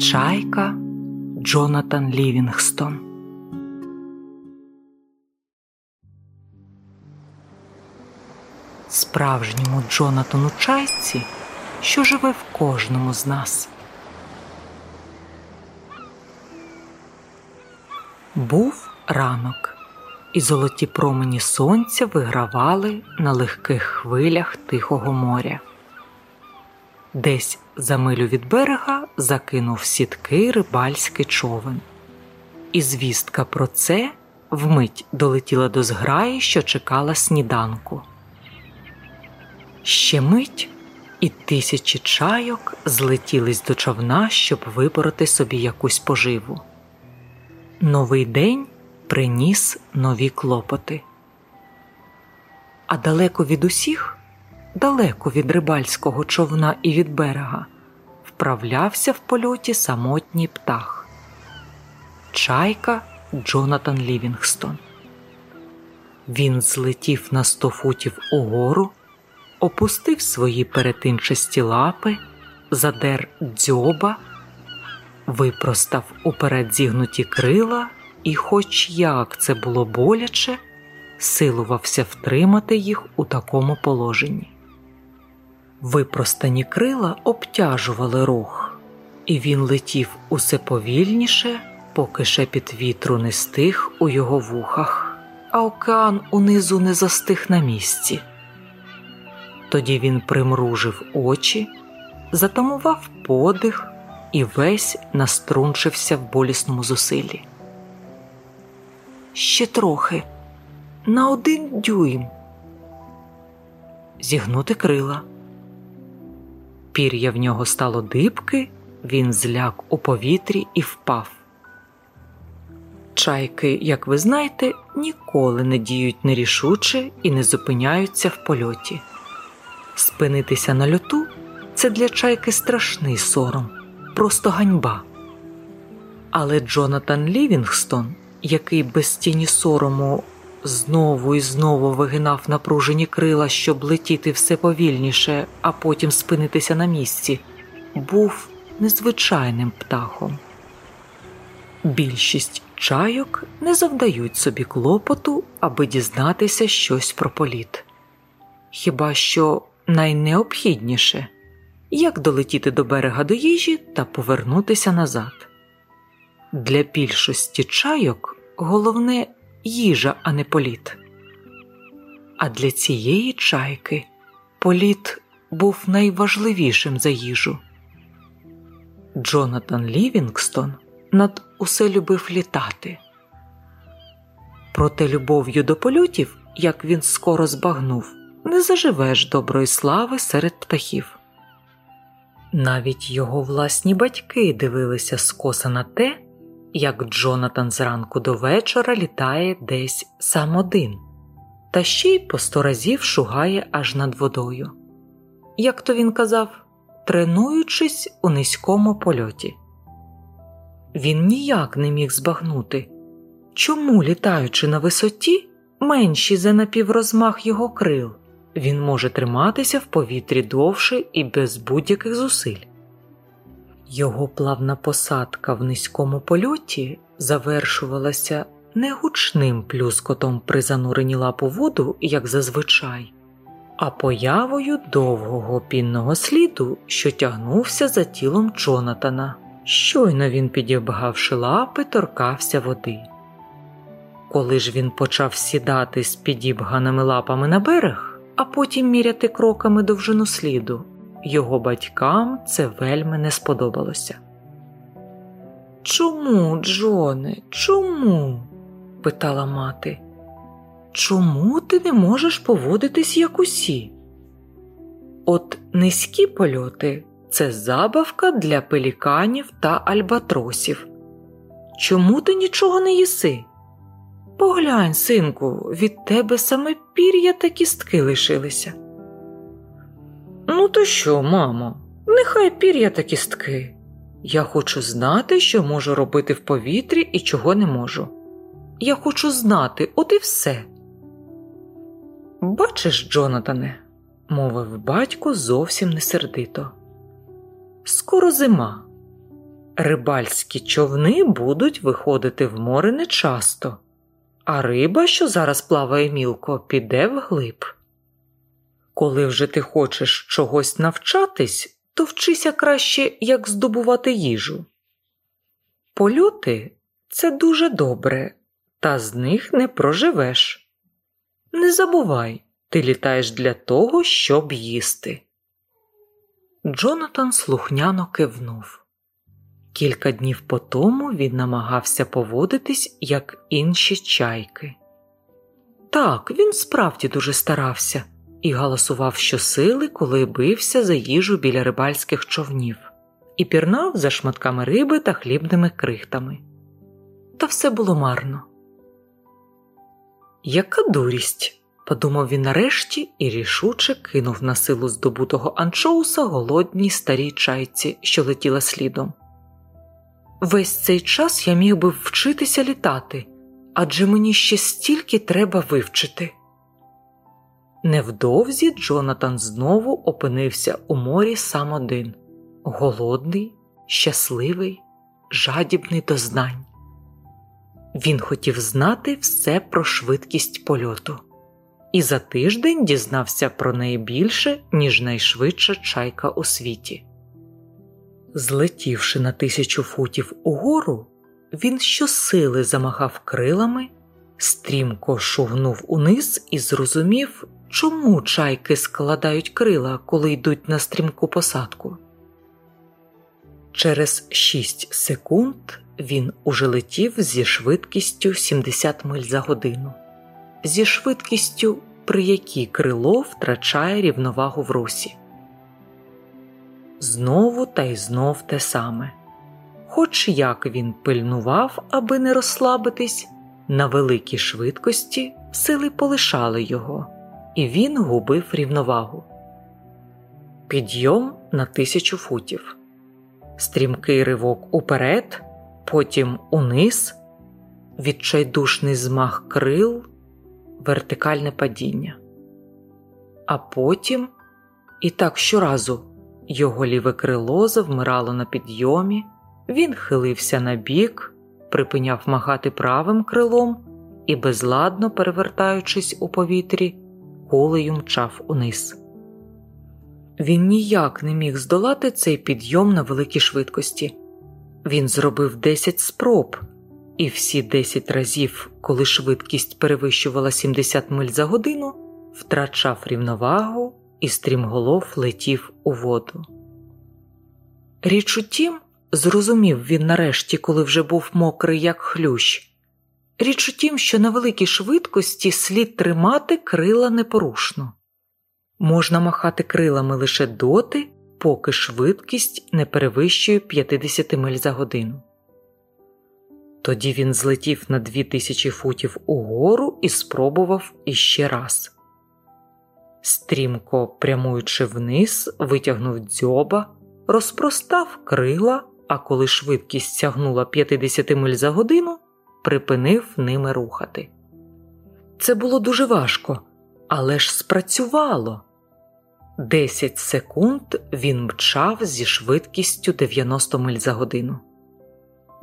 Чайка Джонатан Лівінгстон. Справжньому Джонатану Чайці, що живе в кожному з нас. Був ранок, і золоті промені сонця вигравали на легких хвилях Тихого моря. Десь за милю від берега закинув сітки рибальський човен, і звістка про це вмить долетіла до зграї, що чекала сніданку. Ще мить і тисячі чайок злетілись до човна, щоб вибороти собі якусь поживу. Новий день приніс нові клопоти. А далеко від усіх, далеко від рибальського човна і від берега, вправлявся в польоті самотній птах. Чайка Джонатан Лівінгстон. Він злетів на сто футів угору, опустив свої перетинчасті лапи, задер дзьоба, випростав уперед зігнуті крила і, хоч як це було боляче, силувався втримати їх у такому положенні. Випростані крила обтяжували рух, і він летів усе повільніше, поки шепіт вітру не стих у його вухах, а океан унизу не застиг на місці. Тоді він примружив очі, затамував подих і весь наструнчився в болісному зусиллі. Ще трохи, на один дюйм, зігнути крила. Пір'я в нього стало дибки, він зляк у повітрі і впав. Чайки, як ви знаєте, ніколи не діють нерішуче і не зупиняються в польоті. Спинитися на льоту це для чайки страшний сором, просто ганьба. Але Джонатан Лівінгстон, який без тіні сорому знову і знову вигинав напружені крила, щоб летіти все повільніше, а потім спинитися на місці, був незвичайним птахом. Більшість чайок не завдають собі клопоту, аби дізнатися щось про політ. Хіба що найнеобхідніше як долетіти до берега до їжі та повернутися назад. Для більшості чайок головне їжа, а не політ. А для цієї чайки політ був найважливішим за їжу. Джонатан Лівінгстон над усе любив літати. Проте любов'ю до польотів, як він скоро збагнув, не заживеш доброї слави серед птахів. Навіть його власні батьки дивилися скоса на те, як Джонатан зранку до вечора літає десь сам один, та ще й по сто разів шугає аж над водою. Як то він казав, тренуючись у низькому польоті. Він ніяк не міг збагнути, чому, літаючи на висоті, менші за напіврозмах його крил, він може триматися в повітрі довше і без будь-яких зусиль. Його плавна посадка в низькому польоті завершувалася не гучним плюскотом при зануренні лап у воду, як зазвичай, а появою довгого пінного сліду, що тягнувся за тілом Джонатана. Щойно він, підібгавши лапи, торкався води. Коли ж він почав сідати з підібганими лапами на берег, а потім міряти кроками довжину сліду, його батькам це вельми не сподобалося. Чому, Джоне, чому? питала мати. Чому ти не можеш поводитись як усі? От низькі польоти це забавка для пеліканів та альбатросів. Чому ти нічого не їси? Поглянь, синку, від тебе саме пір'я та кістки лишилися. Ну, то що, мамо, нехай пір'я та кістки. Я хочу знати, що можу робити в повітрі і чого не можу. Я хочу знати, от і все. Бачиш, Джонатане, мовив батько зовсім не сердито. Скоро зима. рибальські човни будуть виходити в море нечасто, а риба, що зараз плаває мілко, піде вглиб. Коли вже ти хочеш чогось навчатись, то вчися краще, як здобувати їжу. Польоти це дуже добре, та з них не проживеш. Не забувай, ти літаєш для того, щоб їсти. Джонатан слухняно кивнув. Кілька днів по тому він намагався поводитись, як інші чайки. Так, він справді дуже старався і галасував щосили, коли бився за їжу біля рибальських човнів, і пірнав за шматками риби та хлібними крихтами. Та все було марно. Яка дурість, подумав він нарешті і рішуче кинув на силу здобутого анчоуса голодній старій чайці, що летіла слідом. Весь цей час я міг би вчитися літати, адже мені ще стільки треба вивчити. Невдовзі Джонатан знову опинився у морі сам один, голодний, щасливий, жадібний до знань. Він хотів знати все про швидкість польоту, і за тиждень дізнався про неї більше, ніж найшвидша чайка у світі. Злетівши на тисячу футів угору, він щосили замахав крилами, стрімко шугнув униз і зрозумів, чому чайки складають крила, коли йдуть на стрімку посадку. Через 6 секунд він уже летів зі швидкістю 70 миль за годину, зі швидкістю, при якій крило втрачає рівновагу в русі. Знову та й знов те саме. Хоч як він пильнував, аби не розслабитись, на великій швидкості сили полишали його, і він губив рівновагу. Підйом на тисячу футів, стрімкий ривок уперед, потім униз, відчайдушний змах крил, вертикальне падіння. А потім і так щоразу. Його ліве крило завмирало на підйомі, він хилився на бік, припиняв махати правим крилом і, безладно перевертаючись у повітрі, кулею мчав униз. Він ніяк не міг здолати цей підйом на великій швидкості. Він зробив 10 спроб, і всі 10 разів, коли швидкість перевищувала 70 миль за годину, втрачав рівновагу і стрімголов летів у воду. Річ у тім, зрозумів він нарешті, коли вже був мокрий, як хлющ. Річ у тім, що на великій швидкості слід тримати крила непорушно. Можна махати крилами лише доти, поки швидкість не перевищує 50 миль за годину. Тоді він злетів на 2000 футів угору і спробував іще раз. Стрімко прямуючи вниз, витягнув дзьоба, розпростав крила, а коли швидкість сягнула 50 миль за годину, припинив ними рухати. Це було дуже важко, але ж спрацювало. Десять секунд він мчав зі швидкістю 90 миль за годину.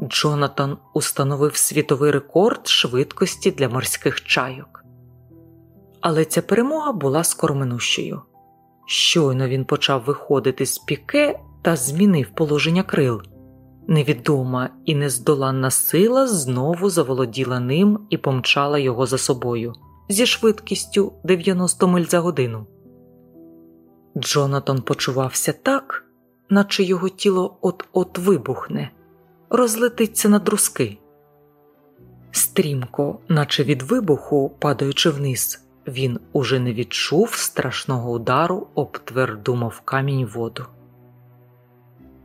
Джонатан установив світовий рекорд швидкості для морських чайок. Але ця перемога була скороминущою. Щойно він почав виходити з піке та змінив положення крил. Невідома і нездоланна сила знову заволоділа ним і помчала його за собою зі швидкістю 90 миль за годину. Джонатан почувався так, наче його тіло от-от вибухне, розлетиться на друзки. Стрімко, наче від вибуху, падаючи вниз, він уже не відчув страшного удару об тверду мов камінь воду.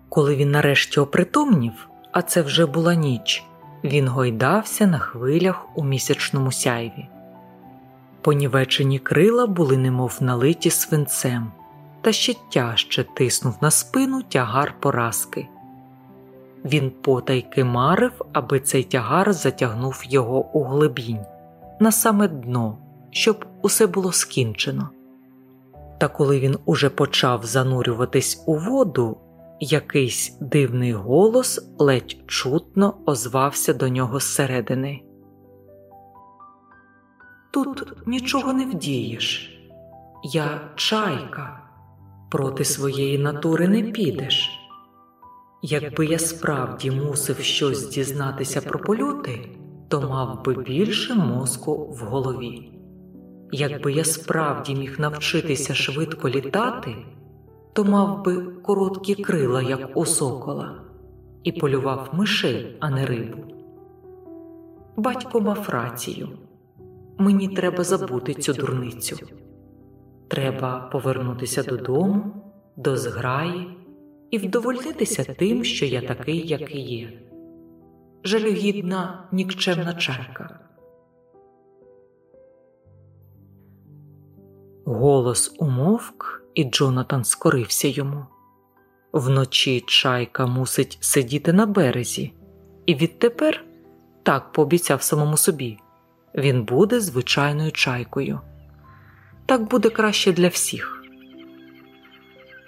Коли він нарешті опритомнів, а це вже була ніч, він гойдався на хвилях у місячному сяйві. Понівечені крила були немов налиті свинцем, та ще тяжче тиснув на спину тягар поразки. Він потайки марив, аби цей тягар затягнув його у глибінь, на саме дно, щоб усе було скінчено. Та коли він уже почав занурюватись у воду, якийсь дивний голос ледь чутно озвався до нього зсередини. Тут нічого не вдієш. Я чайка, проти своєї натури не підеш. Якби я справді мусив щось дізнатися про польоти, то мав би більше мозку в голові. Якби я справді міг навчитися швидко літати, то мав би короткі крила, як у сокола, і полював мишей, а не рибу. Батько мав рацію. Мені треба забути цю дурницю. Треба повернутися додому, до зграї і вдовольнитися тим, що я такий, який є. Жалюгідна нікчемна чайка. Голос умовк, і Джонатан скорився йому. Вночі чайка мусить сидіти на березі, і відтепер так пообіцяв самому собі він буде звичайною чайкою. Так буде краще для всіх.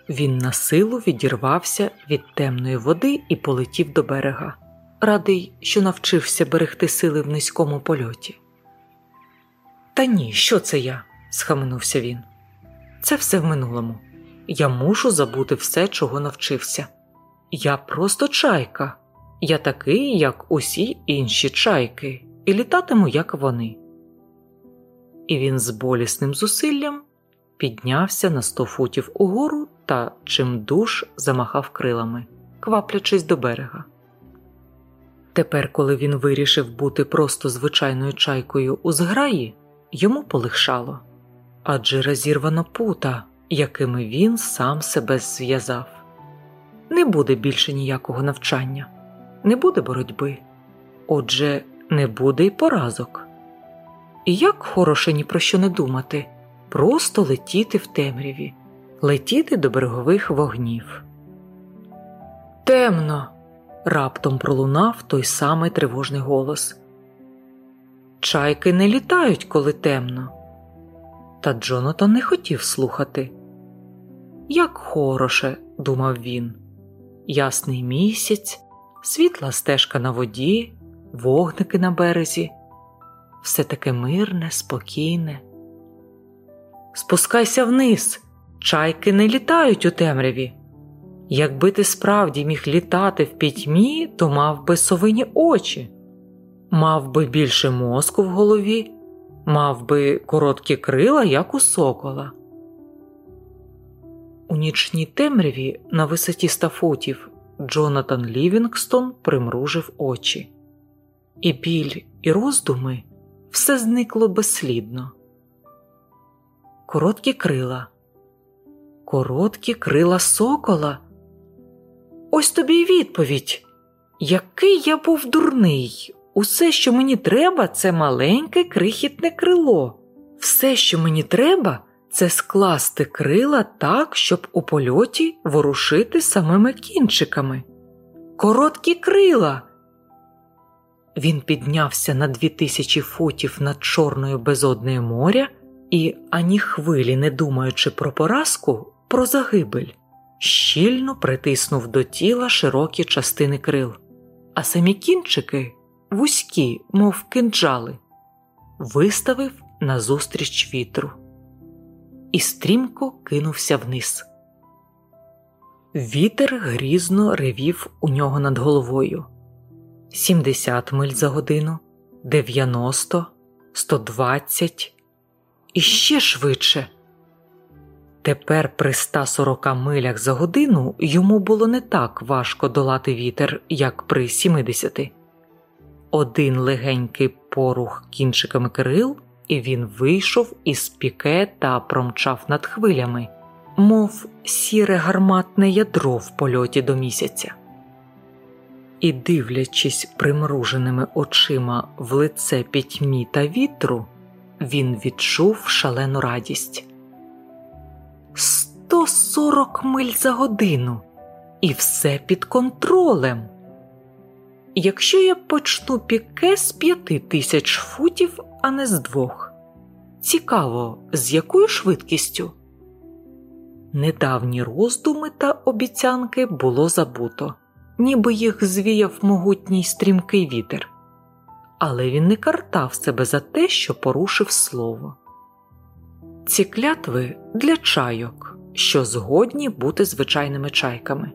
Він на силу відірвався від темної води і полетів до берега, радий, що навчився берегти сили в низькому польоті. Та ні, що це я? Схаменувся він. Це все в минулому. Я мушу забути все, чого навчився. Я просто чайка, я такий, як усі інші чайки, і літатиму, як вони. І він з болісним зусиллям піднявся на сто футів угору та чимдуж замахав крилами, кваплячись до берега. Тепер, коли він вирішив бути просто звичайною чайкою у зграї, йому полегшало адже розірвано пута, якими він сам себе зв'язав. Не буде більше ніякого навчання, не буде боротьби, отже, не буде й поразок. І як хороше ні про що не думати, просто летіти в темряві, летіти до берегових вогнів. Темно. раптом пролунав той самий тривожний голос. Чайки не літають, коли темно. Та Джонатан не хотів слухати. Як хороше, думав він, ясний місяць, світла стежка на воді, вогники на березі, все таке мирне, спокійне. Спускайся вниз, чайки не літають у темряві. Якби ти справді міг літати в пітьмі, то мав би совині очі, мав би більше мозку в голові мав би короткі крила, як у сокола. У нічній темряві на висоті ста футів Джонатан Лівінгстон примружив очі, і біль і роздуми все зникло безслідно. Короткі крила, короткі крила сокола. Ось тобі й відповідь. Який я був дурний, Усе, що мені треба, це маленьке крихітне крило. Все, що мені треба, це скласти крила так, щоб у польоті ворушити самими кінчиками. Короткі крила. Він піднявся на дві тисячі футів над чорною безоднею моря і, ані хвилі, не думаючи про поразку, про загибель, щільно притиснув до тіла широкі частини крил, а самі кінчики вузькі, мов кинджали, виставив назустріч вітру і стрімко кинувся вниз. Вітер грізно ревів у нього над головою 70 миль за годину, 90, 120 і ще швидше. Тепер при 140 милях за годину йому було не так важко долати вітер, як при 70. Один легенький порух кінчиками крил, і він вийшов із піке та промчав над хвилями, мов сіре гарматне ядро в польоті до місяця. І, дивлячись примруженими очима в лице пітьмі та вітру, він відчув шалену радість. Сто сорок миль за годину, і все під контролем. Якщо я почну піке з п'яти тисяч футів, а не з двох. Цікаво, з якою швидкістю? Недавні роздуми та обіцянки було забуто, ніби їх звіяв могутній стрімкий вітер. Але він не картав себе за те, що порушив слово. Ці клятви для чайок, що згодні бути звичайними чайками.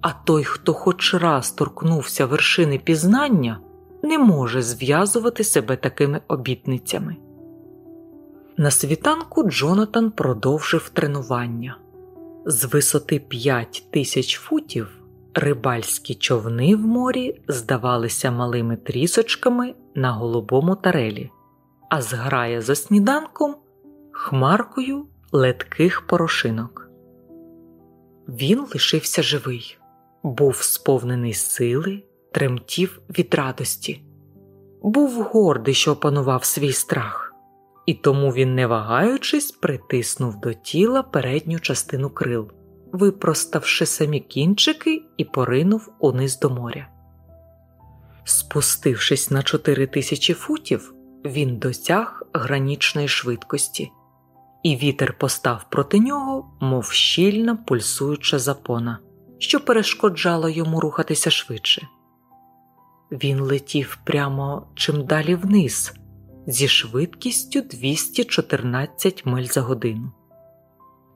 А той, хто хоч раз торкнувся вершини пізнання, не може зв'язувати себе такими обітницями. На світанку Джонатан продовжив тренування. З висоти 5 тисяч футів рибальські човни в морі здавалися малими трісочками на голубому тарелі, а зграя за сніданком хмаркою летких порошинок. Він лишився живий, був сповнений сили, тремтів від радості, був гордий, що опанував свій страх, і тому він, не вагаючись, притиснув до тіла передню частину крил, випроставши самі кінчики і поринув униз до моря. Спустившись на чотири тисячі футів, він досяг гранічної швидкості і вітер постав проти нього, мов щільна пульсуюча запона, що перешкоджало йому рухатися швидше. Він летів прямо чим далі вниз, зі швидкістю 214 миль за годину.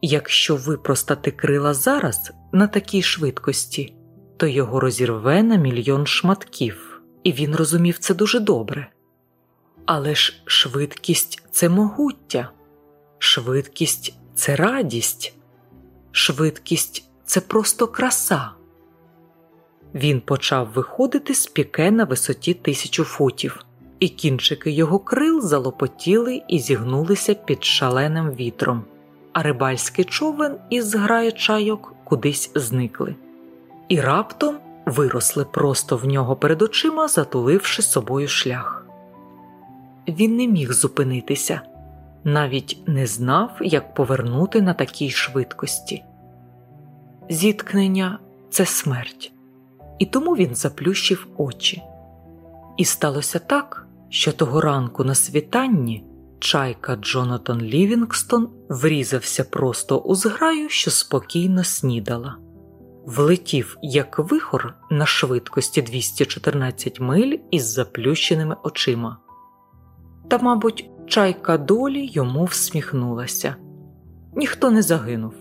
Якщо випростати крила зараз на такій швидкості, то його розірве на мільйон шматків, і він розумів це дуже добре. Але ж швидкість це могуття. Швидкість це радість, швидкість це просто краса. Він почав виходити з піке на висоті тисячу футів, і кінчики його крил залопотіли і зігнулися під шаленим вітром, а рибальський човен із зграє чайок кудись зникли, і раптом виросли просто в нього перед очима, затуливши собою шлях. Він не міг зупинитися навіть не знав, як повернути на такій швидкості. Зіткнення це смерть, і тому він заплющив очі. І сталося так, що того ранку на світанні чайка Джонатан Лівінгстон врізався просто у зграю, що спокійно снідала, влетів як вихор на швидкості 214 миль із заплющеними очима. Та, мабуть, чайка долі йому всміхнулася. Ніхто не загинув.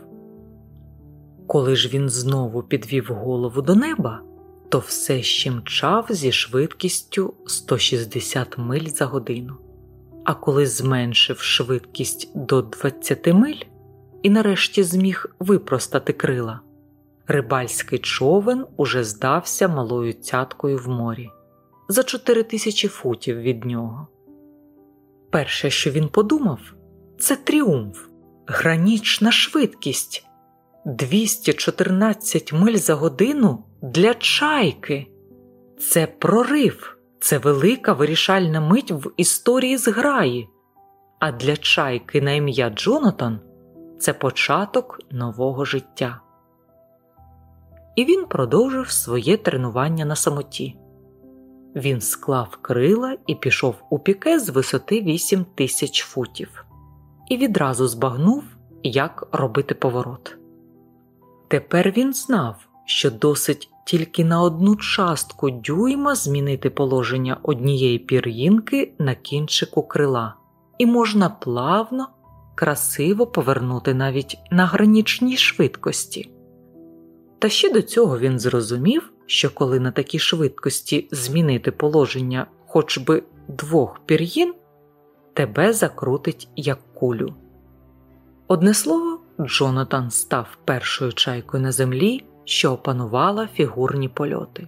Коли ж він знову підвів голову до неба, то все ще мчав зі швидкістю 160 миль за годину. А коли зменшив швидкість до 20 миль і нарешті зміг випростати крила, рибальський човен уже здався малою цяткою в морі за 4 тисячі футів від нього. Перше, що він подумав, це тріумф, гранічна швидкість 214 миль за годину для чайки. Це прорив, це велика вирішальна мить в історії зграї. А для чайки на ім'я Джонатан це початок нового життя. І він продовжив своє тренування на самоті. Він склав крила і пішов у піке з висоти 8 тисяч футів, і відразу збагнув, як робити поворот. Тепер він знав, що досить тільки на одну частку дюйма змінити положення однієї пір'їнки на кінчику крила, і можна плавно, красиво повернути навіть на гранічній швидкості. Та ще до цього він зрозумів що коли на такій швидкості змінити положення хоч би двох пір'їн, тебе закрутить як кулю. Одне слово, Джонатан став першою чайкою на землі, що опанувала фігурні польоти.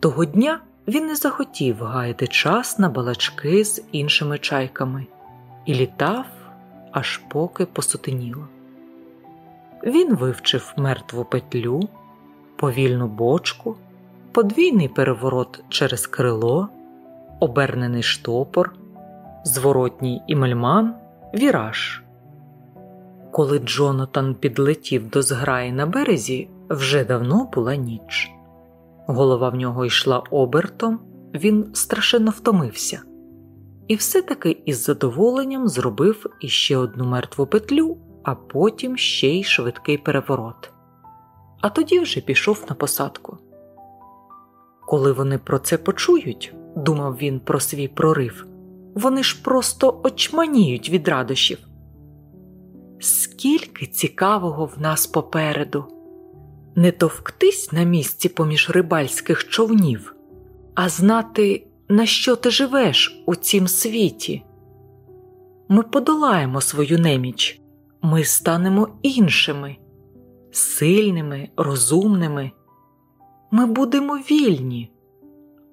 Того дня він не захотів гаяти час на балачки з іншими чайками і літав, аж поки посутеніло. Він вивчив мертву петлю повільну бочку, подвійний переворот через крило, обернений штопор, зворотній імельман, віраж. Коли Джонатан підлетів до зграї на березі, вже давно була ніч. Голова в нього йшла обертом, він страшенно втомився, і все таки із задоволенням зробив іще одну мертву петлю а потім ще й швидкий переворот. А тоді вже пішов на посадку. Коли вони про це почують, думав він про свій прорив, вони ж просто очманіють від радощів. Скільки цікавого в нас попереду, не товктись на місці поміж рибальських човнів, а знати, на що ти живеш у цім світі. Ми подолаємо свою неміч, ми станемо іншими, сильними, розумними. Ми будемо вільні,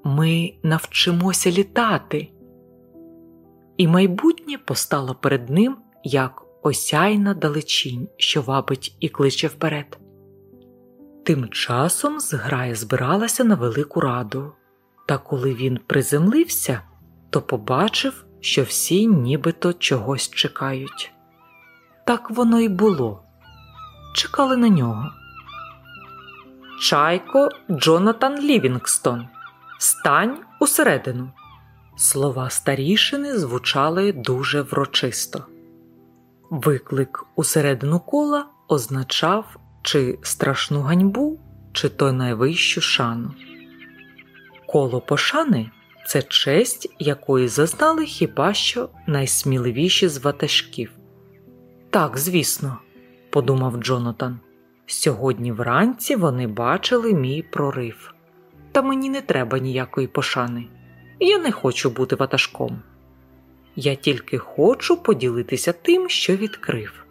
ми навчимося літати. І майбутнє постало перед ним як осяйна далечінь, що вабить і кличе вперед. Тим часом зграя збиралася на велику раду, та коли він приземлився, то побачив, що всі нібито чогось чекають. Так воно й було. Чекали на нього. Чайко Джонатан Лівінгстон. Стань усередину. Слова старішини звучали дуже врочисто. Виклик усередину кола означав чи страшну ганьбу, чи то найвищу шану. Коло пошани це честь, якої зазнали хіба що найсміливіші з ватажків. Так, звісно, подумав Джонатан. Сьогодні вранці вони бачили мій прорив, та мені не треба ніякої пошани. Я не хочу бути ватажком. Я тільки хочу поділитися тим, що відкрив,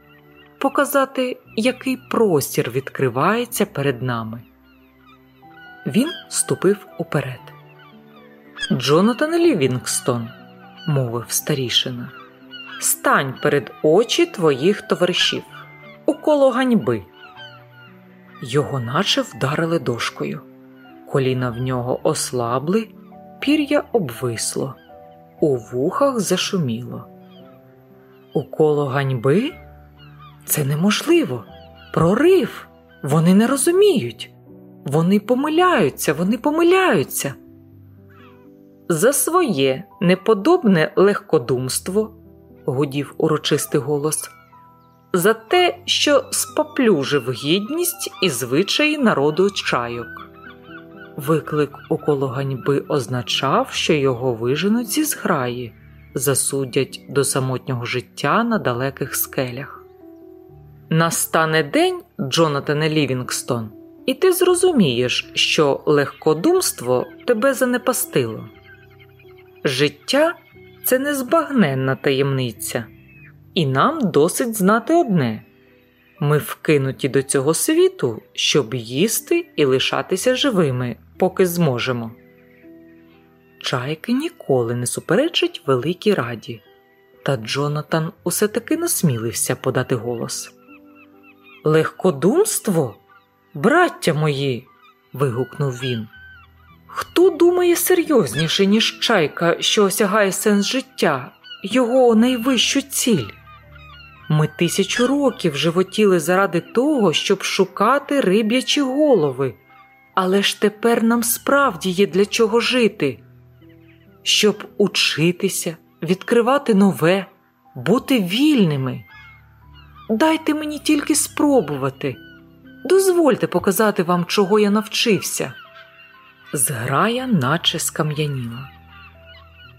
показати, який простір відкривається перед нами. Він ступив уперед. Джонатан Лівінгстон, мовив старішина, стань перед очі твоїх товаришів у коло ганьби. Його наче вдарили дошкою. Коліна в нього ослабли, пір'я обвисло, у вухах зашуміло. У коло ганьби? Це неможливо. Прорив. Вони не розуміють. Вони помиляються, вони помиляються. За своє неподобне легкодумство, гудів урочистий голос, за те, що споплюжив гідність і звичаї народу чайок. Виклик около ганьби означав, що його виженуть зі зграї, засудять до самотнього життя на далеких скелях. Настане день, Джонатане Лівінгстон, і ти зрозумієш, що легкодумство тебе занепастило. Життя це незбагненна таємниця, і нам досить знати одне ми вкинуті до цього світу, щоб їсти і лишатися живими, поки зможемо. Чайки ніколи не суперечить великій раді, та Джонатан усе таки насмілився подати голос. Легкодумство, браття мої. вигукнув він. Хто думає серйозніше, ніж чайка, що осягає сенс життя, його найвищу ціль? Ми тисячу років животіли заради того, щоб шукати риб'ячі голови, але ж тепер нам справді є для чого жити, щоб учитися, відкривати нове, бути вільними. Дайте мені тільки спробувати, дозвольте показати вам, чого я навчився. Зграя наче скам'яніла.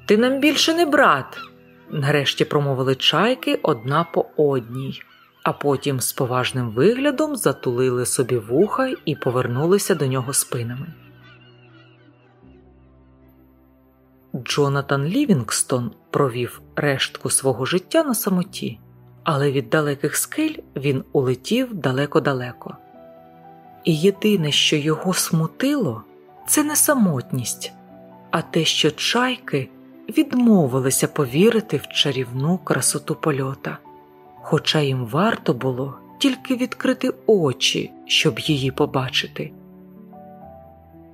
Ти нам більше не брат, нарешті промовили чайки одна по одній, а потім з поважним виглядом затулили собі вуха і повернулися до нього спинами. Джонатан Лівінгстон провів рештку свого життя на самоті, але від далеких скель він улетів далеко-далеко. І єдине, що його смутило, це не самотність, а те, що чайки відмовилися повірити в чарівну красоту польота, хоча їм варто було тільки відкрити очі, щоб її побачити.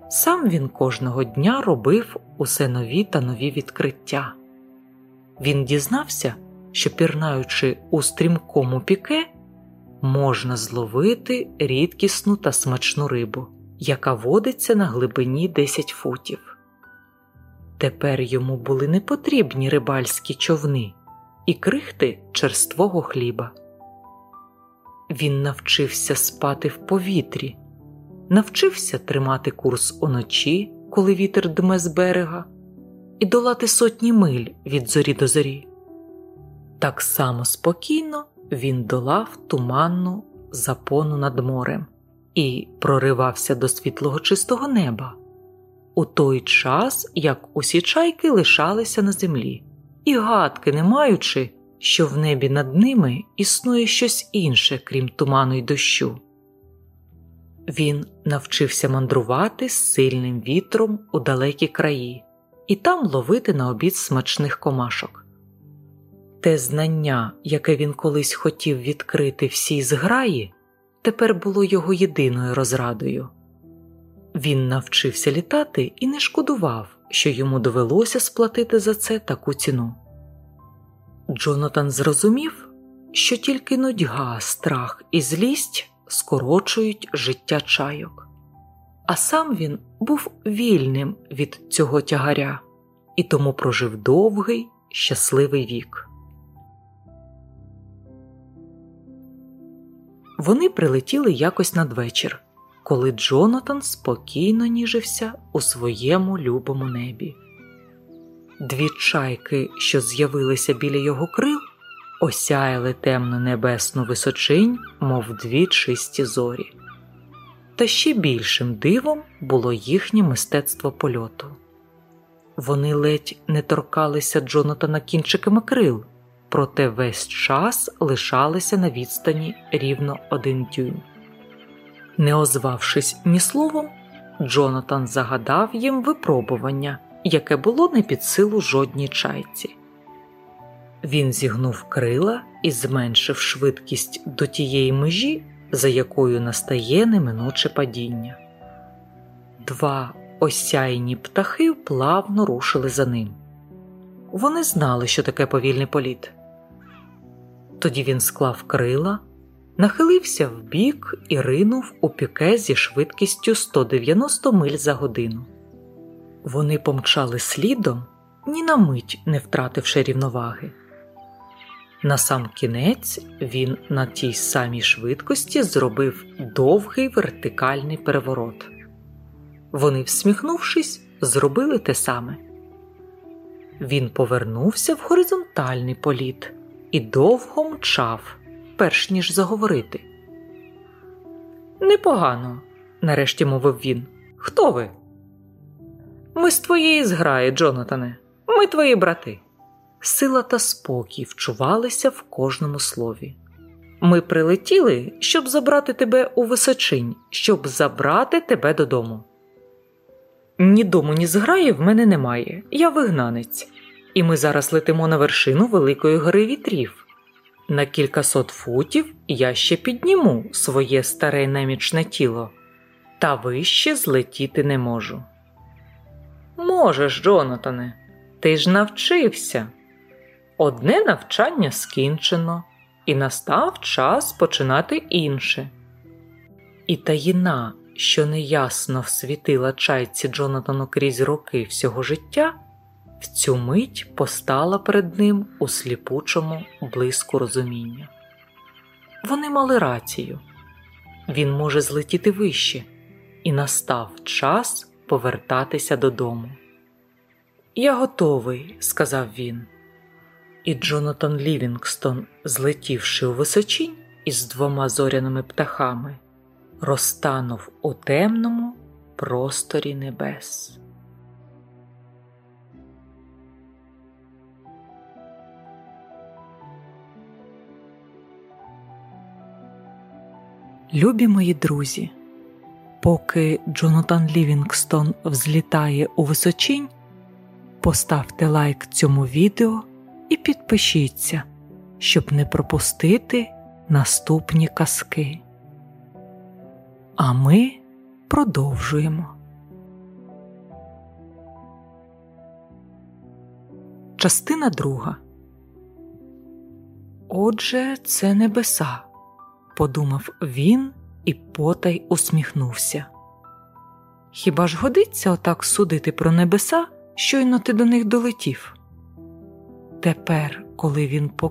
Сам він кожного дня робив усе нові та нові відкриття. Він дізнався, що пірнаючи у стрімкому піке, можна зловити рідкісну та смачну рибу, яка водиться на глибині 10 футів. Тепер йому були не потрібні рибальські човни і крихти черствого хліба. він навчився спати в повітрі, навчився тримати курс уночі, коли вітер дме з берега, і долати сотні миль від зорі до зорі. Так само спокійно він долав туманну запону над морем і проривався до світлого чистого неба у той час, як усі чайки лишалися на землі, і гадки не маючи, що в небі над ними існує щось інше, крім туману й дощу. Він навчився мандрувати з сильним вітром у далекі краї і там ловити на обід смачних комашок. Те знання, яке він колись хотів відкрити всій зграї, тепер було його єдиною розрадою. Він навчився літати і не шкодував, що йому довелося сплатити за це таку ціну. Джонатан зрозумів, що тільки нудьга, страх і злість скорочують життя чайок, а сам він був вільним від цього тягаря і тому прожив довгий, щасливий вік. Вони прилетіли якось надвечір, коли Джонатан спокійно ніжився у своєму любому небі. Дві чайки, що з'явилися біля його крил, осяяли темну небесну височинь, мов дві чисті зорі. Та ще більшим дивом було їхнє мистецтво польоту. Вони ледь не торкалися Джонатана кінчиками крил, проте весь час лишалися на відстані рівно один дюйм. Не озвавшись ні словом, Джонатан загадав їм випробування, яке було не під силу жодній чайці. Він зігнув крила і зменшив швидкість до тієї межі, за якою настає неминуче падіння. Два осяйні птахи плавно рушили за ним. Вони знали, що таке повільний політ. Тоді він склав крила, нахилився вбік і ринув у піке зі швидкістю 190 миль за годину. Вони помчали слідом, ні на мить не втративши рівноваги. На сам кінець він на тій самій швидкості зробив довгий вертикальний переворот. Вони, всміхнувшись, зробили те саме. Він повернувся в горизонтальний політ і довго мчав, перш ніж заговорити. Непогано, нарешті мовив він. Хто ви? Ми з твоєї зграї, Джонатане, ми твої брати. Сила та спокій вчувалися в кожному слові. Ми прилетіли, щоб забрати тебе у височинь, щоб забрати тебе додому. Ні дому, ні зграї в мене немає, я вигнанець, і ми зараз летимо на вершину Великої гори вітрів. На кількасот футів я ще підніму своє старе немічне тіло, та вище злетіти не можу. Можеш, Джонатане, ти ж навчився. Одне навчання скінчено, і настав час починати інше. І таїна, що неясно всвітила чайці Джонатану крізь роки всього життя, в цю мить постала перед ним у сліпучому блиску розуміння. Вони мали рацію він може злетіти вище, і настав час повертатися додому. Я готовий, сказав він. І Джонатан Лівінгстон, злетівши у височінь із двома зоряними птахами, розтанув у темному просторі небес. Любі мої друзі, поки Джонатан Лівінгстон взлітає у височінь, поставте лайк цьому відео і підпишіться, щоб не пропустити наступні казки. А ми продовжуємо. Частина друга. Отже, це небеса, подумав він і потай усміхнувся. Хіба ж годиться отак судити про небеса, щойно ти до них долетів? Тепер, коли він покинув